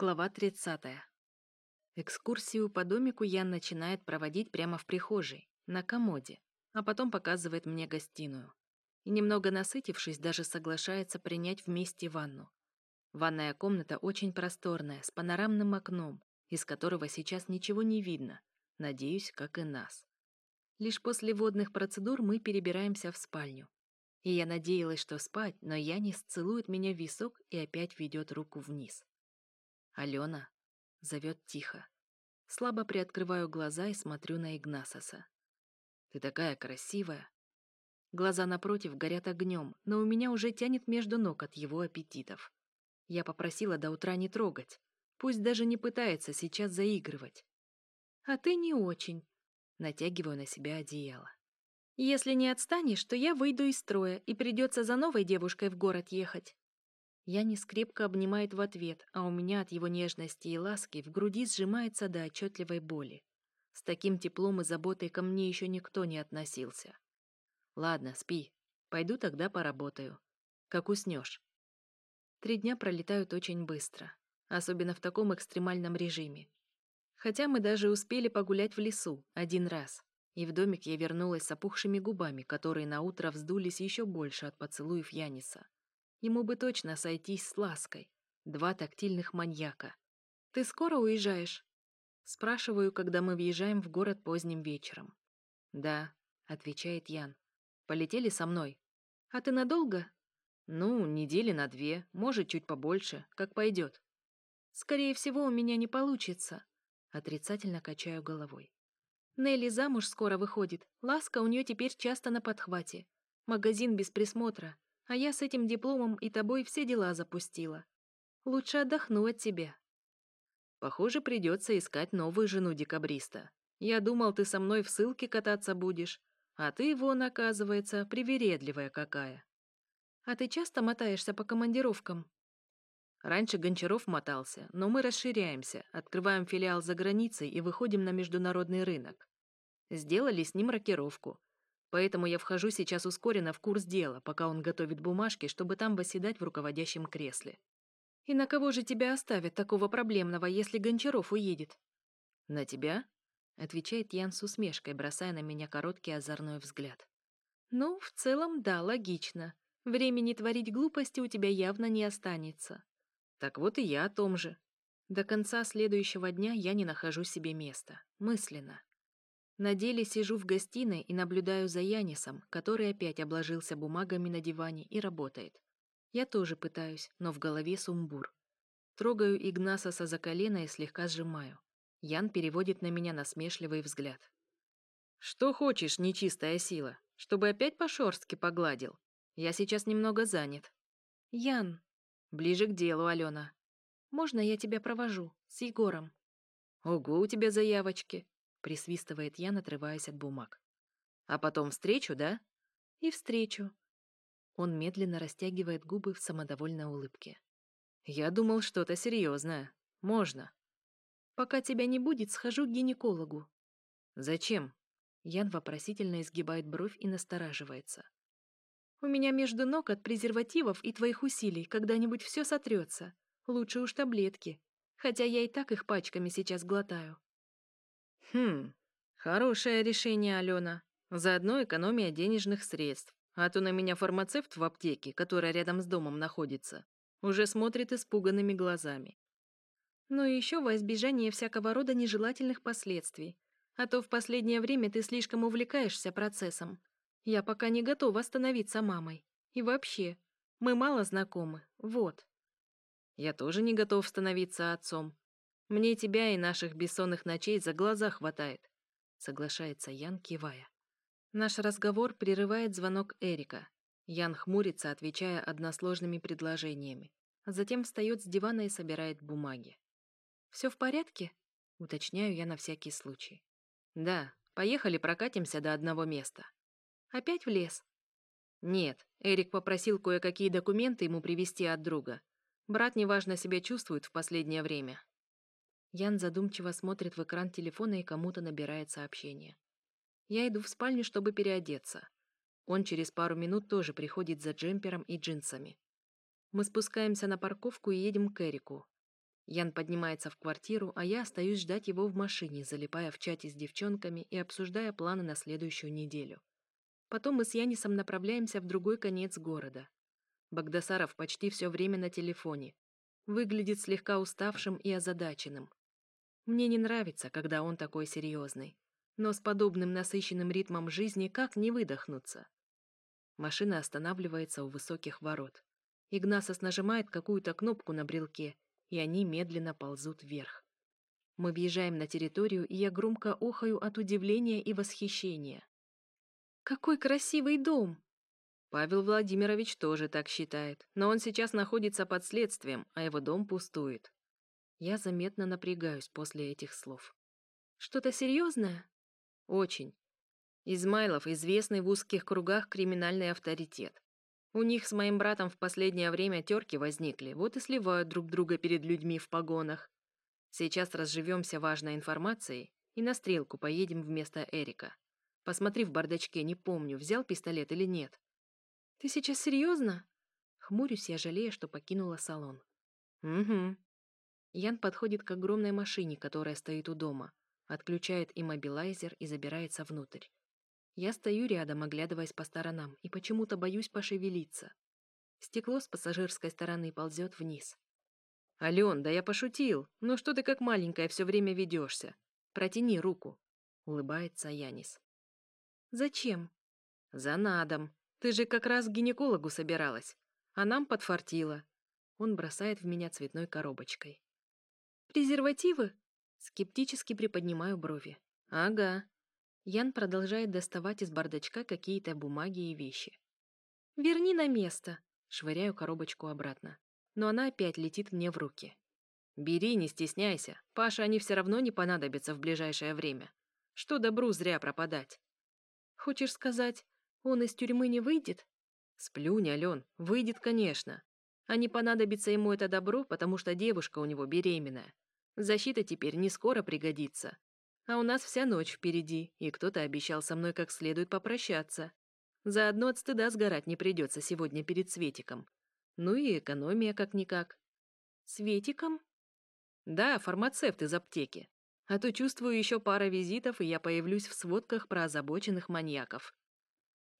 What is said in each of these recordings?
Глава 30. Экскурсию по домику Ян начинает проводить прямо в прихожей, на комоде, а потом показывает мне гостиную. И немного насытившись, даже соглашается принять вместе ванну. Ванная комната очень просторная, с панорамным окном, из которого сейчас ничего не видно, надеюсь, как и нас. Лишь после водных процедур мы перебираемся в спальню. И я надеялась, что спать, но Янис целует меня в висок и опять ведет руку вниз. «Алена!» — зовет тихо. Слабо приоткрываю глаза и смотрю на Игнасоса. «Ты такая красивая!» Глаза напротив горят огнем, но у меня уже тянет между ног от его аппетитов. Я попросила до утра не трогать. Пусть даже не пытается сейчас заигрывать. «А ты не очень», — натягиваю на себя одеяло. «Если не отстанешь, то я выйду из строя, и придется за новой девушкой в город ехать». Янис крепко обнимает в ответ, а у меня от его нежности и ласки в груди сжимается до отчетливой боли. С таким теплом и заботой ко мне еще никто не относился. Ладно, спи. Пойду тогда поработаю. Как уснешь. Три дня пролетают очень быстро, особенно в таком экстремальном режиме. Хотя мы даже успели погулять в лесу один раз, и в домик я вернулась с опухшими губами, которые на утро вздулись еще больше от поцелуев Яниса. Ему бы точно сойтись с лаской. Два тактильных маньяка. «Ты скоро уезжаешь?» Спрашиваю, когда мы въезжаем в город поздним вечером. «Да», — отвечает Ян. «Полетели со мной». «А ты надолго?» «Ну, недели на две, может, чуть побольше, как пойдет». «Скорее всего, у меня не получится», — отрицательно качаю головой. Нелли замуж скоро выходит, ласка у нее теперь часто на подхвате. Магазин без присмотра, а я с этим дипломом и тобой все дела запустила. Лучше отдохну от тебя. Похоже, придется искать новую жену декабриста. Я думал, ты со мной в ссылке кататься будешь, а ты, вон, оказывается, привередливая какая. А ты часто мотаешься по командировкам? Раньше Гончаров мотался, но мы расширяемся, открываем филиал за границей и выходим на международный рынок. Сделали с ним рокировку, Поэтому я вхожу сейчас ускоренно в курс дела, пока он готовит бумажки, чтобы там восседать в руководящем кресле. И на кого же тебя оставят такого проблемного, если Гончаров уедет? На тебя? Отвечает Ян с усмешкой, бросая на меня короткий озорной взгляд. Ну, в целом, да, логично. Времени творить глупости у тебя явно не останется. Так вот и я о том же. До конца следующего дня я не нахожу себе места. Мысленно. На деле сижу в гостиной и наблюдаю за Янисом, который опять обложился бумагами на диване и работает. Я тоже пытаюсь, но в голове сумбур. Трогаю Игнасоса за колено и слегка сжимаю. Ян переводит на меня насмешливый взгляд. «Что хочешь, нечистая сила? Чтобы опять по-шорстки погладил? Я сейчас немного занят». «Ян!» «Ближе к делу, Алена». «Можно я тебя провожу? С Егором?» «Ого, у тебя заявочки присвистывает Ян, отрываясь от бумаг. А потом встречу, да? И встречу. Он медленно растягивает губы в самодовольной улыбке. Я думал, что-то серьезное. Можно. Пока тебя не будет, схожу к гинекологу. Зачем? Ян вопросительно изгибает бровь и настораживается. У меня между ног от презервативов и твоих усилий когда-нибудь все сотрется. Лучше уж таблетки. Хотя я и так их пачками сейчас глотаю. Хм, хорошее решение, Алена. Заодно экономия денежных средств. А то на меня фармацевт в аптеке, которая рядом с домом находится, уже смотрит испуганными глазами. Ну и еще во избежание всякого рода нежелательных последствий. А то в последнее время ты слишком увлекаешься процессом. Я пока не готова становиться мамой. И вообще, мы мало знакомы, вот. Я тоже не готов становиться отцом. Мне тебя и наших бессонных ночей за глаза хватает», — соглашается Ян, кивая. Наш разговор прерывает звонок Эрика. Ян хмурится, отвечая односложными предложениями, а затем встает с дивана и собирает бумаги. «Все в порядке?» — уточняю я на всякий случай. «Да, поехали прокатимся до одного места». «Опять в лес?» «Нет, Эрик попросил кое-какие документы ему привезти от друга. Брат неважно себя чувствует в последнее время, Ян задумчиво смотрит в экран телефона и кому-то набирает сообщение. Я иду в спальню, чтобы переодеться. Он через пару минут тоже приходит за джемпером и джинсами. Мы спускаемся на парковку и едем к Эрику. Ян поднимается в квартиру, а я остаюсь ждать его в машине, залипая в чате с девчонками и обсуждая планы на следующую неделю. Потом мы с Янисом направляемся в другой конец города. Багдасаров почти все время на телефоне. Выглядит слегка уставшим и озадаченным. Мне не нравится, когда он такой серьезный. Но с подобным насыщенным ритмом жизни как не выдохнуться? Машина останавливается у высоких ворот. Игнасос нажимает какую-то кнопку на брелке, и они медленно ползут вверх. Мы въезжаем на территорию, и я громко охаю от удивления и восхищения. «Какой красивый дом!» Павел Владимирович тоже так считает, но он сейчас находится под следствием, а его дом пустует. Я заметно напрягаюсь после этих слов. «Что-то серьезное?» «Очень. Измайлов – известный в узких кругах криминальный авторитет. У них с моим братом в последнее время терки возникли, вот и сливают друг друга перед людьми в погонах. Сейчас разживемся важной информацией и на стрелку поедем вместо Эрика. Посмотри в бардачке, не помню, взял пистолет или нет. Ты сейчас серьезно? Хмурюсь я, жалея, что покинула салон. Угу. Ян подходит к огромной машине, которая стоит у дома, отключает иммобилайзер и забирается внутрь. Я стою рядом, оглядываясь по сторонам, и почему-то боюсь пошевелиться. Стекло с пассажирской стороны ползет вниз. «Ален, да я пошутил. Ну что ты как маленькая все время ведешься? Протяни руку», — улыбается Янис. «Зачем?» «За надом. Ты же как раз к гинекологу собиралась. А нам подфартило». Он бросает в меня цветной коробочкой. «Презервативы?» Скептически приподнимаю брови. «Ага. Ян продолжает доставать из бардачка какие-то бумаги и вещи. «Верни на место!» Швыряю коробочку обратно. Но она опять летит мне в руки. «Бери, не стесняйся. Паше они все равно не понадобятся в ближайшее время. Что добру зря пропадать?» «Хочешь сказать, он из тюрьмы не выйдет?» «Сплюнь, Ален, выйдет, конечно. А не понадобится ему это добро, потому что девушка у него беременная. Защита теперь не скоро пригодится. А у нас вся ночь впереди, и кто-то обещал со мной как следует попрощаться. Заодно от стыда сгорать не придется сегодня перед Светиком. Ну и экономия как-никак. Светиком? Да, фармацевт из аптеки. А то чувствую еще пара визитов, и я появлюсь в сводках про озабоченных маньяков.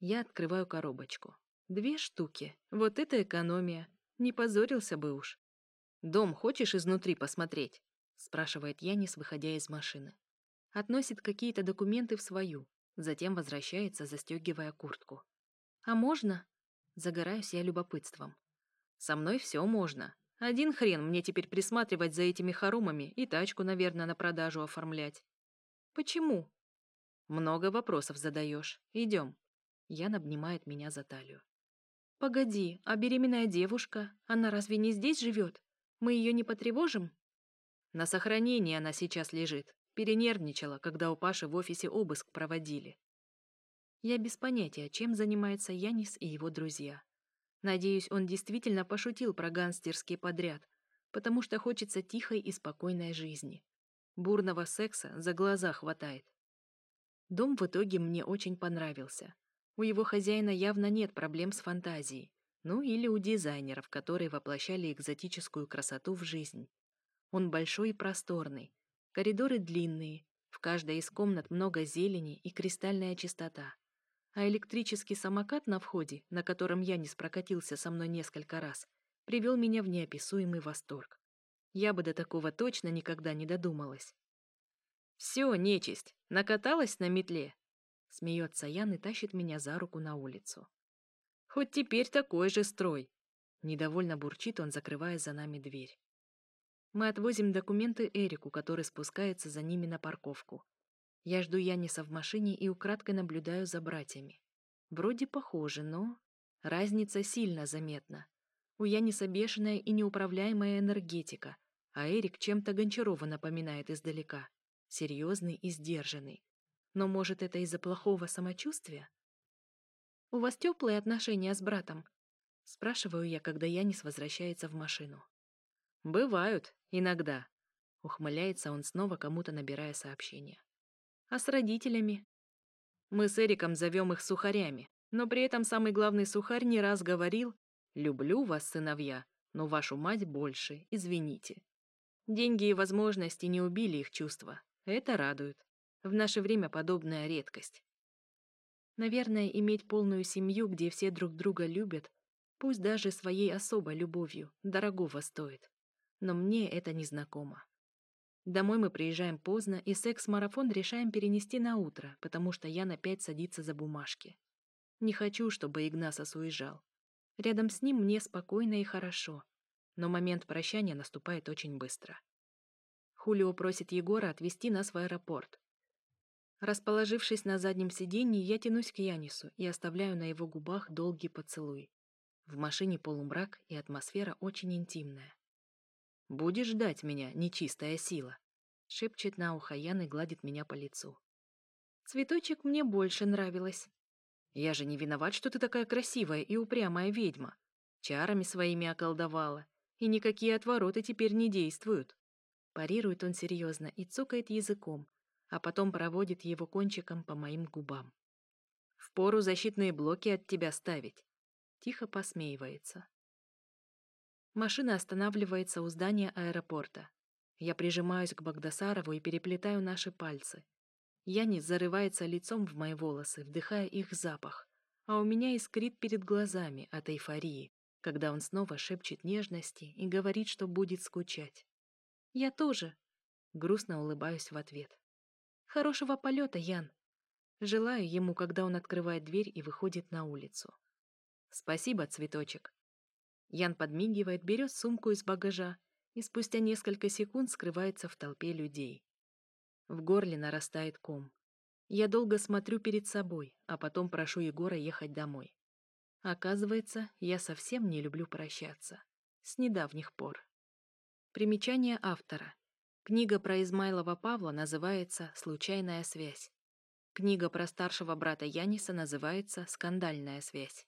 Я открываю коробочку. Две штуки. Вот это экономия. Не позорился бы уж. «Дом хочешь изнутри посмотреть?» спрашивает Янис, выходя из машины относит какие-то документы в свою, затем возвращается, застегивая куртку. «А можно?» Загораюсь я любопытством. «Со мной все можно. Один хрен мне теперь присматривать за этими хоромами и тачку, наверное, на продажу оформлять». «Почему?» «Много вопросов задаешь. Идем». Ян обнимает меня за талию. «Погоди, а беременная девушка, она разве не здесь живет? Мы ее не потревожим?» «На сохранении она сейчас лежит. Перенервничала, когда у Паши в офисе обыск проводили. Я без понятия, чем занимается Янис и его друзья. Надеюсь, он действительно пошутил про гангстерский подряд, потому что хочется тихой и спокойной жизни. Бурного секса за глаза хватает. Дом в итоге мне очень понравился. У его хозяина явно нет проблем с фантазией. Ну или у дизайнеров, которые воплощали экзотическую красоту в жизнь. Он большой и просторный, Коридоры длинные, в каждой из комнат много зелени и кристальная чистота. А электрический самокат на входе, на котором я не спрокатился со мной несколько раз, привел меня в неописуемый восторг. Я бы до такого точно никогда не додумалась. «Все, нечисть, накаталась на метле?» Смеется Ян и тащит меня за руку на улицу. «Хоть теперь такой же строй!» Недовольно бурчит он, закрывая за нами дверь. Мы отвозим документы Эрику, который спускается за ними на парковку. Я жду Яниса в машине и украдкой наблюдаю за братьями. Вроде похожи, но... Разница сильно заметна. У Яниса бешеная и неуправляемая энергетика, а Эрик чем-то Гончарова напоминает издалека. Серьезный и сдержанный. Но может это из-за плохого самочувствия? «У вас теплые отношения с братом?» Спрашиваю я, когда Янис возвращается в машину. «Бывают, иногда», — ухмыляется он снова, кому-то набирая сообщение. «А с родителями?» «Мы с Эриком зовем их сухарями, но при этом самый главный сухарь не раз говорил «Люблю вас, сыновья, но вашу мать больше, извините». Деньги и возможности не убили их чувства. Это радует. В наше время подобная редкость. Наверное, иметь полную семью, где все друг друга любят, пусть даже своей особой любовью, дорогого стоит. Но мне это не знакомо. Домой мы приезжаем поздно, и секс-марафон решаем перенести на утро, потому что Ян опять садится за бумажки. Не хочу, чтобы Игнасос уезжал. Рядом с ним мне спокойно и хорошо, но момент прощания наступает очень быстро. Хулио просит Егора отвезти нас в аэропорт. Расположившись на заднем сиденье, я тянусь к Янису и оставляю на его губах долгий поцелуй. В машине полумрак и атмосфера очень интимная. «Будешь ждать меня, нечистая сила», — шепчет на ухо Ян и гладит меня по лицу. «Цветочек мне больше нравилась». «Я же не виноват, что ты такая красивая и упрямая ведьма. Чарами своими околдовала, и никакие отвороты теперь не действуют. Парирует он серьезно и цокает языком, а потом проводит его кончиком по моим губам. Впору защитные блоки от тебя ставить. Тихо посмеивается. Машина останавливается у здания аэропорта. Я прижимаюсь к Багдасарову и переплетаю наши пальцы. Янис зарывается лицом в мои волосы, вдыхая их запах, а у меня искрит перед глазами от эйфории, когда он снова шепчет нежности и говорит, что будет скучать. «Я тоже», — грустно улыбаюсь в ответ. «Хорошего полета, Ян!» Желаю ему, когда он открывает дверь и выходит на улицу. «Спасибо, цветочек». Ян подмигивает, берет сумку из багажа и спустя несколько секунд скрывается в толпе людей. В горле нарастает ком. Я долго смотрю перед собой, а потом прошу Егора ехать домой. Оказывается, я совсем не люблю прощаться. С недавних пор. Примечание автора. Книга про Измайлова Павла называется «Случайная связь». Книга про старшего брата Яниса называется «Скандальная связь».